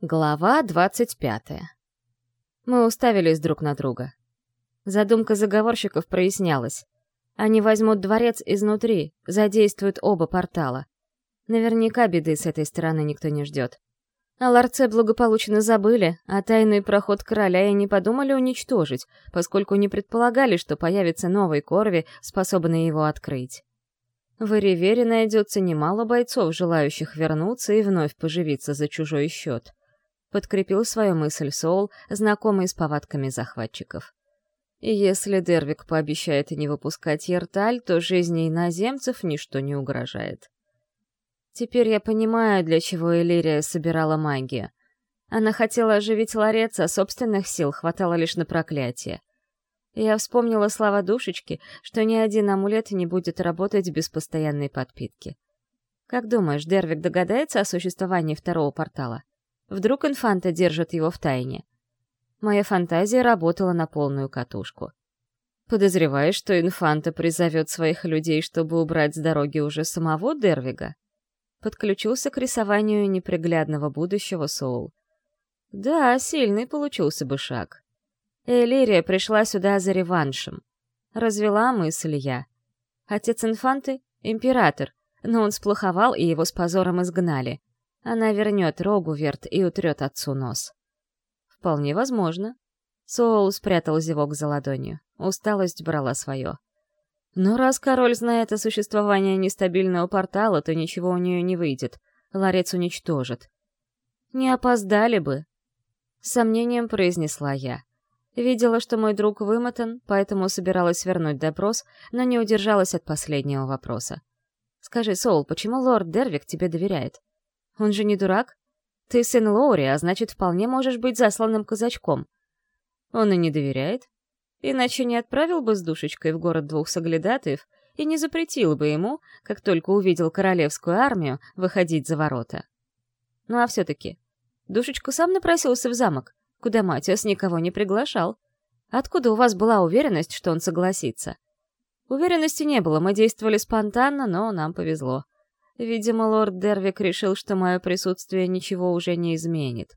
Глава двадцать пятая. Мы уставились друг на друга. Задумка заговорщиков прояснялась. Они возьмут дворец изнутри, задействуют оба портала. Наверняка беды с этой стороны никто не ждет. О ларце благополучно забыли, а тайный проход короля и не подумали уничтожить, поскольку не предполагали, что появится новый Корви, способный его открыть. В Иривере найдется немало бойцов, желающих вернуться и вновь поживиться за чужой счет подкрепил свою мысль Соул, знакомый с повадками захватчиков. Если Дервик пообещает не выпускать Ерталь, то жизни иноземцев ничто не угрожает. Теперь я понимаю, для чего Элирия собирала магию. Она хотела оживить ларец, а собственных сил хватало лишь на проклятие. Я вспомнила слова душечки, что ни один амулет не будет работать без постоянной подпитки. Как думаешь, Дервик догадается о существовании второго портала? Вдруг инфанта держит его в тайне. Моя фантазия работала на полную катушку. Подозреваешь, что инфанта призовет своих людей, чтобы убрать с дороги уже самого Дервига? Подключился к рисованию неприглядного будущего Соул. Да, сильный получился бы шаг. Элирия пришла сюда за реваншем. Развела мысль я. Отец инфанты — император, но он сплоховал, и его с позором изгнали. Она вернет рогу верт и утрет отцу нос. Вполне возможно. Соул спрятал зевок за ладонью. Усталость брала свое. Но раз король знает о существовании нестабильного портала, то ничего у нее не выйдет. Ларец уничтожит. Не опоздали бы. С сомнением произнесла я. Видела, что мой друг вымотан, поэтому собиралась вернуть допрос, но не удержалась от последнего вопроса. «Скажи, Соул, почему лорд Дервик тебе доверяет?» Он же не дурак. Ты сын Лоури, а значит, вполне можешь быть засланным казачком. Он и не доверяет. Иначе не отправил бы с душечкой в город двух соглядатаев и не запретил бы ему, как только увидел королевскую армию, выходить за ворота. Ну а все-таки, душечку сам напросился в замок, куда Матиас никого не приглашал. Откуда у вас была уверенность, что он согласится? Уверенности не было, мы действовали спонтанно, но нам повезло. Видимо, лорд Дервик решил, что мое присутствие ничего уже не изменит.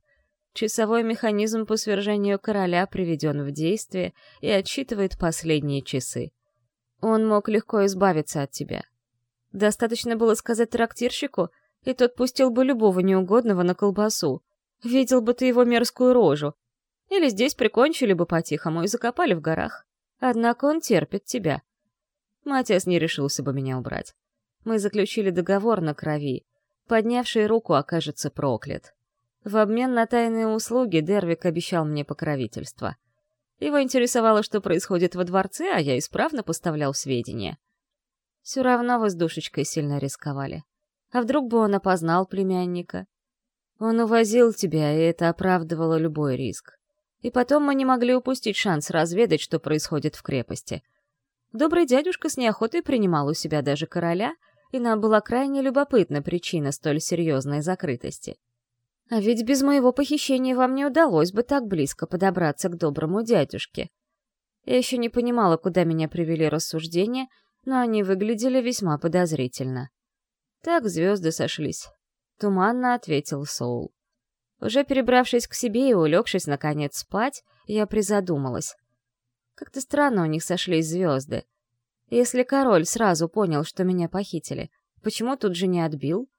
Часовой механизм по свержению короля приведен в действие и отсчитывает последние часы. Он мог легко избавиться от тебя. Достаточно было сказать трактирщику, и тот пустил бы любого неугодного на колбасу. Видел бы ты его мерзкую рожу. Или здесь прикончили бы по-тихому и закопали в горах. Однако он терпит тебя. Матиас не решился бы меня убрать. Мы заключили договор на крови. Поднявший руку окажется проклят. В обмен на тайные услуги Дервик обещал мне покровительство. Его интересовало, что происходит во дворце, а я исправно поставлял сведения. Все равно вы с душечкой сильно рисковали. А вдруг бы он опознал племянника? Он увозил тебя, и это оправдывало любой риск. И потом мы не могли упустить шанс разведать, что происходит в крепости. Добрый дядюшка с неохотой принимал у себя даже короля — и нам была крайне любопытна причина столь серьезной закрытости. А ведь без моего похищения вам не удалось бы так близко подобраться к доброму дядюшке. Я еще не понимала, куда меня привели рассуждения, но они выглядели весьма подозрительно. Так звезды сошлись. Туманно ответил Соул. Уже перебравшись к себе и улегшись, наконец, спать, я призадумалась. Как-то странно у них сошлись звезды. Если король сразу понял, что меня похитили, почему тут же не отбил?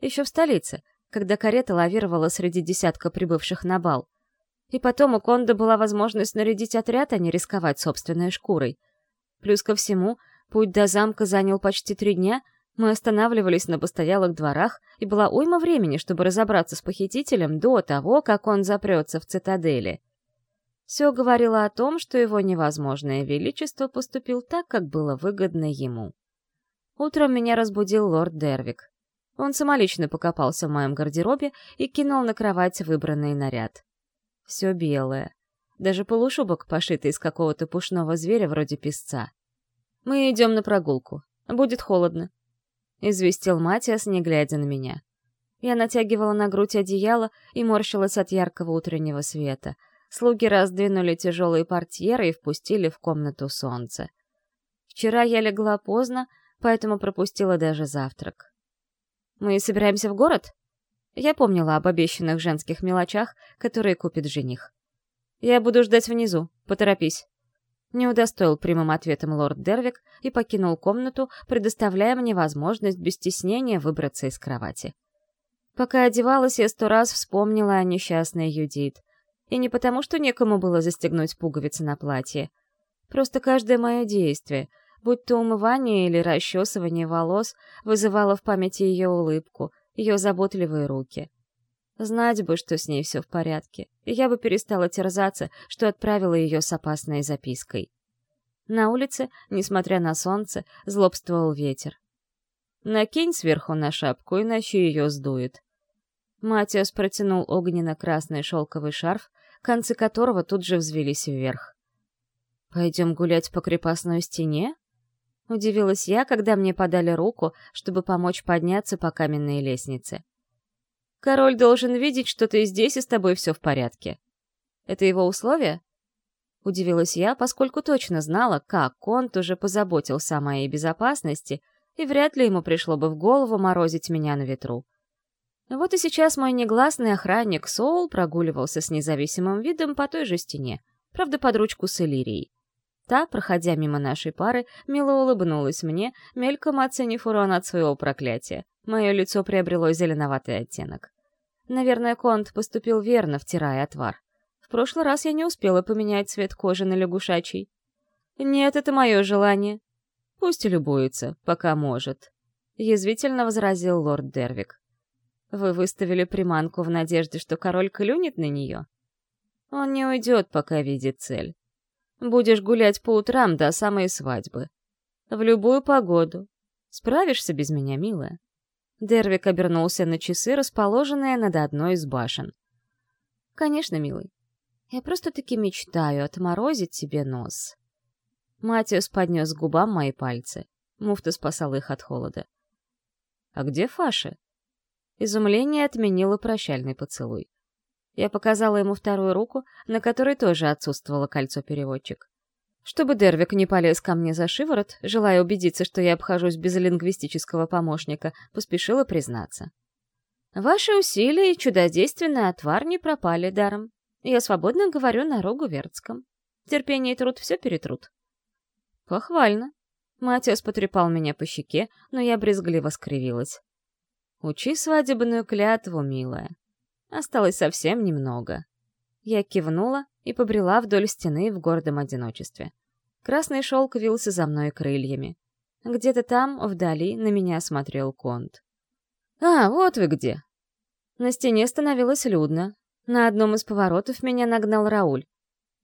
Еще в столице, когда карета лавировала среди десятка прибывших на бал. И потом у Конда была возможность нарядить отряд, а не рисковать собственной шкурой. Плюс ко всему, путь до замка занял почти три дня, мы останавливались на постоялых дворах, и была уйма времени, чтобы разобраться с похитителем до того, как он запрется в цитадели. Все говорило о том, что его невозможное величество поступил так, как было выгодно ему. Утром меня разбудил лорд Дервик. Он самолично покопался в моем гардеробе и кинул на кровать выбранный наряд. Все белое. Даже полушубок, пошитый из какого-то пушного зверя вроде песца. «Мы идем на прогулку. Будет холодно», — известил Матиас, не глядя на меня. Я натягивала на грудь одеяло и морщилась от яркого утреннего света — Слуги раздвинули тяжелые портьеры и впустили в комнату солнце. Вчера я легла поздно, поэтому пропустила даже завтрак. «Мы собираемся в город?» Я помнила об обещанных женских мелочах, которые купит жених. «Я буду ждать внизу. Поторопись». Не удостоил прямым ответом лорд Дервик и покинул комнату, предоставляя мне возможность без стеснения выбраться из кровати. Пока одевалась, я сто раз вспомнила о несчастной Юдит. И не потому, что некому было застегнуть пуговицы на платье. Просто каждое мое действие, будь то умывание или расчесывание волос, вызывало в памяти ее улыбку, ее заботливые руки. Знать бы, что с ней все в порядке, и я бы перестала терзаться, что отправила ее с опасной запиской. На улице, несмотря на солнце, злобствовал ветер. Накинь сверху на шапку, иначе ее сдует. Матиас протянул огненно-красный шелковый шарф, концы которого тут же взвелись вверх. «Пойдем гулять по крепостной стене?» Удивилась я, когда мне подали руку, чтобы помочь подняться по каменной лестнице. Король должен видеть, что ты здесь и с тобой все в порядке. Это его условие? Удивилась я, поскольку точно знала, как Конт уже позаботился о моей безопасности, и вряд ли ему пришло бы в голову морозить меня на ветру. Вот и сейчас мой негласный охранник Соул прогуливался с независимым видом по той же стене, правда, под ручку с Элирией. Та, проходя мимо нашей пары, мило улыбнулась мне, мельком оценив урон от своего проклятия. Мое лицо приобрело зеленоватый оттенок. Наверное, Конт поступил верно, втирая отвар. В прошлый раз я не успела поменять цвет кожи на лягушачий. Нет, это мое желание. Пусть любуется, пока может. Язвительно возразил лорд Дервик. Вы выставили приманку в надежде, что король клюнет на нее? Он не уйдет, пока видит цель. Будешь гулять по утрам до самой свадьбы. В любую погоду. Справишься без меня, милая?» Дервик обернулся на часы, расположенные над одной из башен. «Конечно, милый. Я просто-таки мечтаю отморозить тебе нос». Матиус поднес к губам мои пальцы. Муфта спасал их от холода. «А где Фаша?» Изумление отменило прощальный поцелуй. Я показала ему вторую руку, на которой тоже отсутствовало кольцо-переводчик. Чтобы Дервик не полез ко мне за шиворот, желая убедиться, что я обхожусь без лингвистического помощника, поспешила признаться. «Ваши усилия и чудодейственный отвар не пропали даром. Я свободно говорю на рогу вертском. Терпение и труд все перетрут». «Похвально». Матиас потрепал меня по щеке, но я брезгливо скривилась. «Учи свадебную клятву, милая. Осталось совсем немного. Я кивнула и побрела вдоль стены в гордом одиночестве. Красный шелк вился за мной крыльями. Где-то там, вдали, на меня смотрел Конт. «А, вот вы где!» На стене становилось людно. На одном из поворотов меня нагнал Рауль.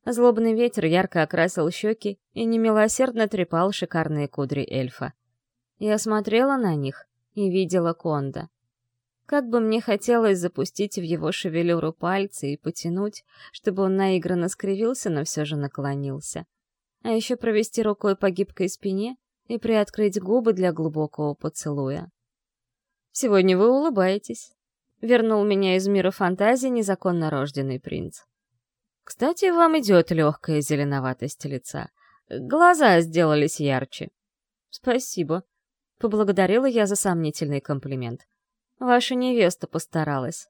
Злобный ветер ярко окрасил щеки и немилосердно трепал шикарные кудри эльфа. Я смотрела на них и видела Конда. Как бы мне хотелось запустить в его шевелюру пальцы и потянуть, чтобы он наигранно скривился, но все же наклонился. А еще провести рукой по гибкой спине и приоткрыть губы для глубокого поцелуя. «Сегодня вы улыбаетесь», — вернул меня из мира фантазии незаконно рожденный принц. «Кстати, вам идет легкая зеленоватость лица. Глаза сделались ярче». «Спасибо», — поблагодарила я за сомнительный комплимент. Ваша невеста постаралась».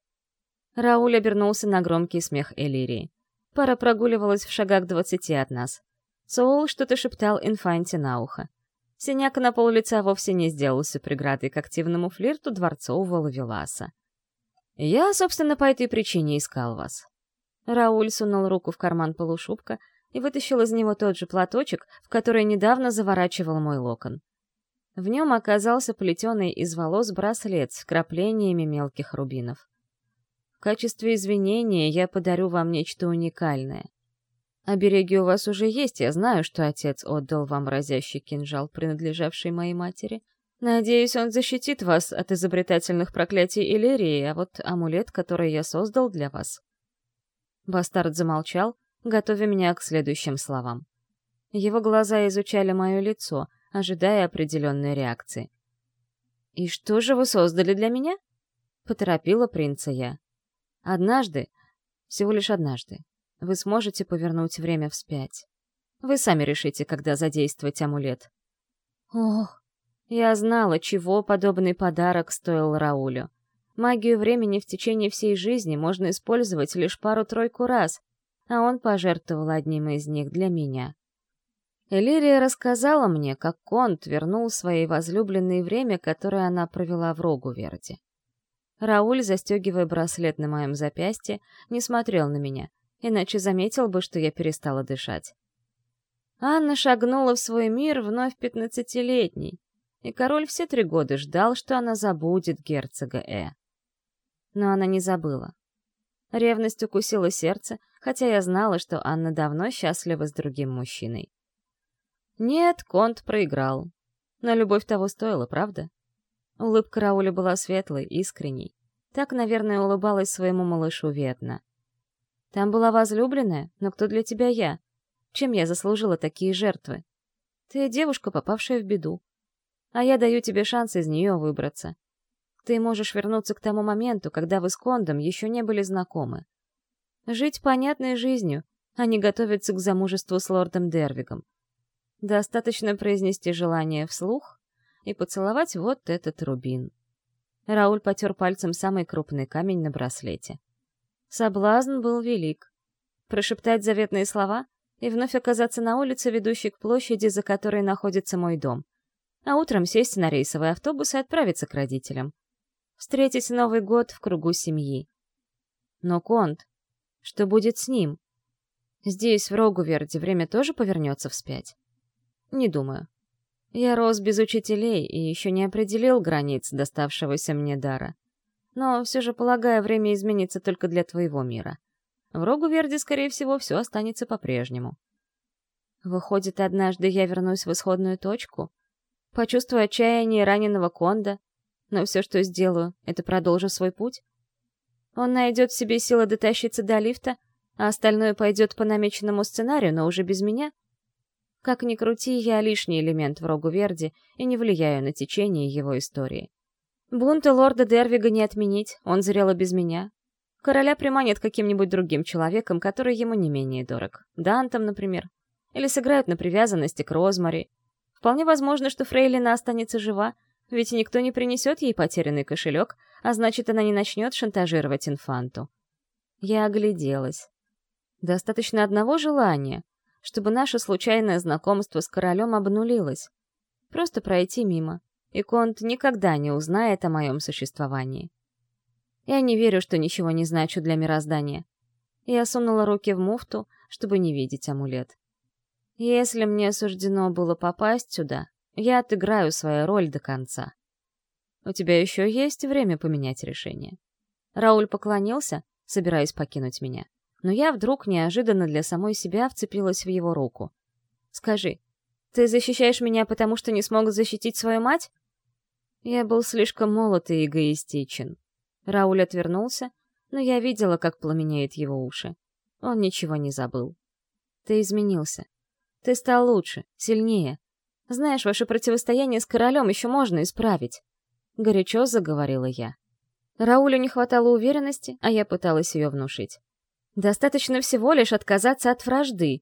Рауль обернулся на громкий смех Элирии. Пара прогуливалась в шагах двадцати от нас. Соул что-то шептал Инфанте на ухо. Синяк на пол лица вовсе не сделался преградой к активному флирту дворцового лавеласа. «Я, собственно, по этой причине искал вас». Рауль сунул руку в карман полушубка и вытащил из него тот же платочек, в который недавно заворачивал мой локон. В нем оказался плетеный из волос браслет с краплениями мелких рубинов. В качестве извинения я подарю вам нечто уникальное. Обереги у вас уже есть, я знаю, что отец отдал вам разящий кинжал, принадлежавший моей матери. Надеюсь, он защитит вас от изобретательных проклятий Иллирии, а вот амулет, который я создал для вас. Бастард замолчал, готовя меня к следующим словам. Его глаза изучали мое лицо — ожидая определенной реакции. «И что же вы создали для меня?» — поторопила принца я. «Однажды, всего лишь однажды, вы сможете повернуть время вспять. Вы сами решите, когда задействовать амулет». «Ох!» Я знала, чего подобный подарок стоил Раулю. Магию времени в течение всей жизни можно использовать лишь пару-тройку раз, а он пожертвовал одним из них для меня. Элирия рассказала мне, как Конт вернул своей возлюбленной время, которое она провела в Рогуверде. Рауль, застегивая браслет на моем запястье, не смотрел на меня, иначе заметил бы, что я перестала дышать. Анна шагнула в свой мир вновь пятнадцатилетней, и король все три года ждал, что она забудет герцога Э. Но она не забыла. Ревность укусила сердце, хотя я знала, что Анна давно счастлива с другим мужчиной. Нет, Конт проиграл. Но любовь того стоила, правда? Улыбка Рауля была светлой, искренней. Так, наверное, улыбалась своему малышу Ветна. Там была возлюбленная, но кто для тебя я? Чем я заслужила такие жертвы? Ты девушка, попавшая в беду. А я даю тебе шанс из нее выбраться. Ты можешь вернуться к тому моменту, когда вы с Кондом еще не были знакомы. Жить понятной жизнью, а не готовиться к замужеству с лордом Дервигом. Достаточно произнести желание вслух и поцеловать вот этот рубин. Рауль потер пальцем самый крупный камень на браслете. Соблазн был велик. Прошептать заветные слова и вновь оказаться на улице, ведущей к площади, за которой находится мой дом. А утром сесть на рейсовый автобус и отправиться к родителям. Встретить Новый год в кругу семьи. Но Конт, что будет с ним? Здесь, в Рогуверде, время тоже повернется вспять? Не думаю. Я рос без учителей и еще не определил границ доставшегося мне дара. Но все же, полагаю, время изменится только для твоего мира. В Рогу-Верде, скорее всего, все останется по-прежнему. Выходит, однажды я вернусь в исходную точку, почувствую отчаяние раненого Конда, но все, что сделаю, это продолжу свой путь. Он найдет в себе силы дотащиться до лифта, а остальное пойдет по намеченному сценарию, но уже без меня — как ни крути, я лишний элемент в Рогу Верди и не влияю на течение его истории. Бунта лорда Дервига не отменить, он зрело без меня. Короля приманят каким-нибудь другим человеком, который ему не менее дорог. Дантом, например. Или сыграют на привязанности к Розмари. Вполне возможно, что Фрейлина останется жива, ведь никто не принесет ей потерянный кошелек, а значит, она не начнет шантажировать инфанту. Я огляделась. Достаточно одного желания, чтобы наше случайное знакомство с королем обнулилось. Просто пройти мимо, и Конт никогда не узнает о моем существовании. Я не верю, что ничего не значу для мироздания. Я сунула руки в муфту, чтобы не видеть амулет. Если мне суждено было попасть сюда, я отыграю свою роль до конца. У тебя еще есть время поменять решение. Рауль поклонился, собираясь покинуть меня но я вдруг неожиданно для самой себя вцепилась в его руку. «Скажи, ты защищаешь меня, потому что не смог защитить свою мать?» Я был слишком молод и эгоистичен. Рауль отвернулся, но я видела, как пламенеют его уши. Он ничего не забыл. «Ты изменился. Ты стал лучше, сильнее. Знаешь, ваше противостояние с королем еще можно исправить». Горячо заговорила я. Раулю не хватало уверенности, а я пыталась ее внушить. Достаточно всего лишь отказаться от вражды.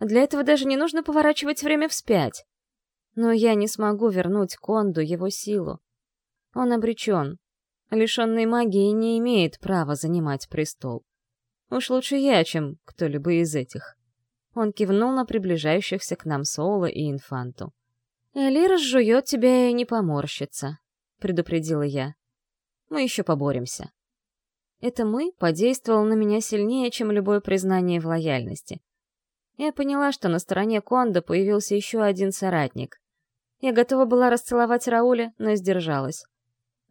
Для этого даже не нужно поворачивать время вспять. Но я не смогу вернуть Конду его силу. Он обречен. Лишенный магии не имеет права занимать престол. Уж лучше я, чем кто-либо из этих. Он кивнул на приближающихся к нам Соула и Инфанту. «Элира жует тебя и не поморщится», — предупредила я. «Мы еще поборемся». Это «мы» подействовало на меня сильнее, чем любое признание в лояльности. Я поняла, что на стороне Конда появился еще один соратник. Я готова была расцеловать Рауля, но сдержалась.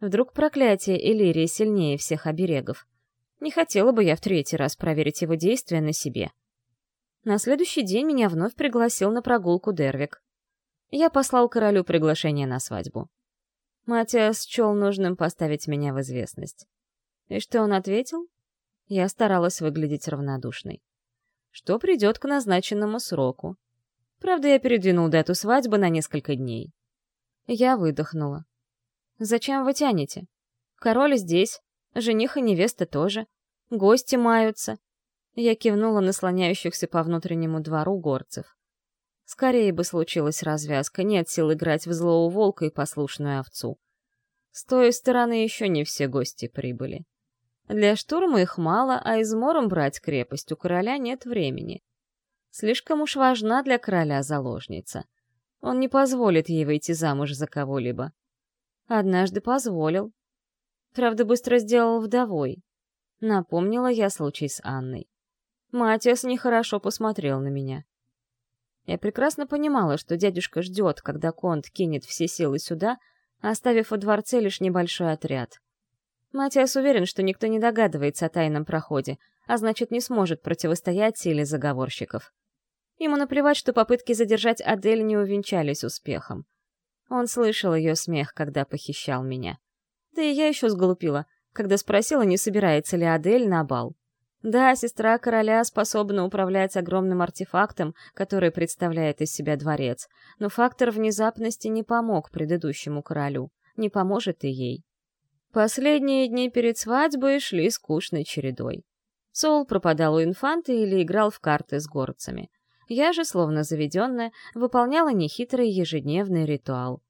Вдруг проклятие Элирии сильнее всех оберегов. Не хотела бы я в третий раз проверить его действия на себе. На следующий день меня вновь пригласил на прогулку Дервик. Я послал королю приглашение на свадьбу. Матиас счел нужным поставить меня в известность. И что он ответил? Я старалась выглядеть равнодушной. Что придет к назначенному сроку. Правда, я передвинул дату свадьбы на несколько дней. Я выдохнула. «Зачем вы тянете? Король здесь, жених и невеста тоже. Гости маются». Я кивнула на слоняющихся по внутреннему двору горцев. Скорее бы случилась развязка, нет сил играть в злого волка и послушную овцу. С той стороны еще не все гости прибыли. Для штурма их мало, а измором брать крепость у короля нет времени. Слишком уж важна для короля заложница. Он не позволит ей выйти замуж за кого-либо. Однажды позволил. Правда, быстро сделал вдовой. Напомнила я случай с Анной. Матиас нехорошо посмотрел на меня. Я прекрасно понимала, что дядюшка ждет, когда Конт кинет все силы сюда, оставив во дворце лишь небольшой отряд. Матиас уверен, что никто не догадывается о тайном проходе, а значит, не сможет противостоять силе заговорщиков. Ему наплевать, что попытки задержать Адель не увенчались успехом. Он слышал ее смех, когда похищал меня. Да и я еще сглупила, когда спросила, не собирается ли Адель на бал. Да, сестра короля способна управлять огромным артефактом, который представляет из себя дворец, но фактор внезапности не помог предыдущему королю, не поможет и ей. Последние дни перед свадьбой шли скучной чередой. Сол пропадал у инфанта или играл в карты с горцами. Я же, словно заведенная, выполняла нехитрый ежедневный ритуал.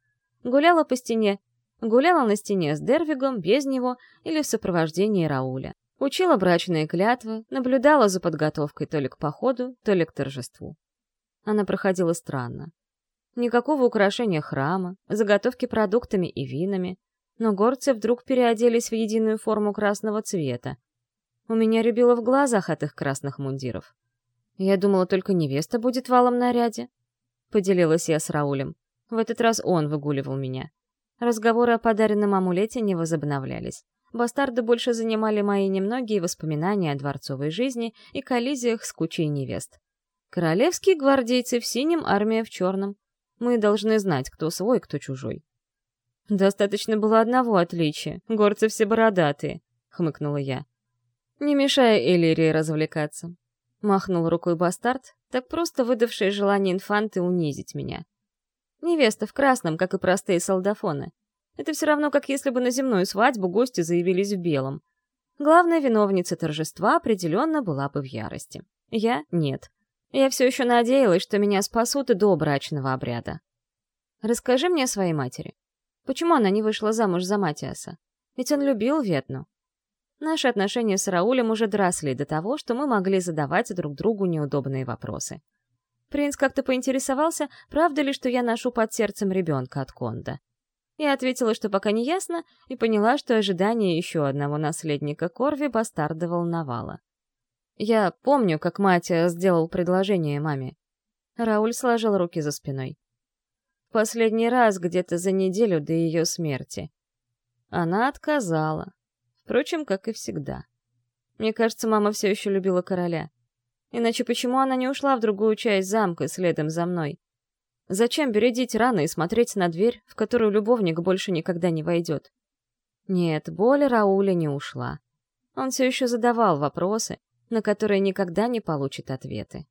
Гуляла по стене, гуляла на стене с Дервигом, без него или в сопровождении Рауля. Учила брачные клятвы, наблюдала за подготовкой то ли к походу, то ли к торжеству. Она проходила странно. Никакого украшения храма, заготовки продуктами и винами, но горцы вдруг переоделись в единую форму красного цвета. У меня рябило в глазах от их красных мундиров. Я думала, только невеста будет в алом наряде. Поделилась я с Раулем. В этот раз он выгуливал меня. Разговоры о подаренном амулете не возобновлялись бастарды больше занимали мои немногие воспоминания о дворцовой жизни и коллизиях с кучей невест. Королевские гвардейцы в синем, армия в черном. Мы должны знать, кто свой, кто чужой. «Достаточно было одного отличия. Горцы все бородатые», — хмыкнула я. «Не мешая Элирии развлекаться». Махнул рукой бастард, так просто выдавший желание инфанты унизить меня. Невеста в красном, как и простые солдафоны. Это все равно, как если бы на земную свадьбу гости заявились в белом. Главная виновница торжества определенно была бы в ярости. Я — нет. Я все еще надеялась, что меня спасут и до брачного обряда. Расскажи мне о своей матери. Почему она не вышла замуж за Матиаса? Ведь он любил Ветну. Наши отношения с Раулем уже дросли до того, что мы могли задавать друг другу неудобные вопросы. Принц как-то поинтересовался, правда ли, что я ношу под сердцем ребенка от Конда. Я ответила, что пока не ясно, и поняла, что ожидание еще одного наследника Корви бастарда волновало. Я помню, как мать сделал предложение маме. Рауль сложил руки за спиной. Последний раз где-то за неделю до ее смерти. Она отказала. Впрочем, как и всегда. Мне кажется, мама все еще любила короля. Иначе почему она не ушла в другую часть замка следом за мной? Зачем бередить раны и смотреть на дверь, в которую любовник больше никогда не войдет? Нет, боль Рауля не ушла. Он все еще задавал вопросы, на которые никогда не получит ответы.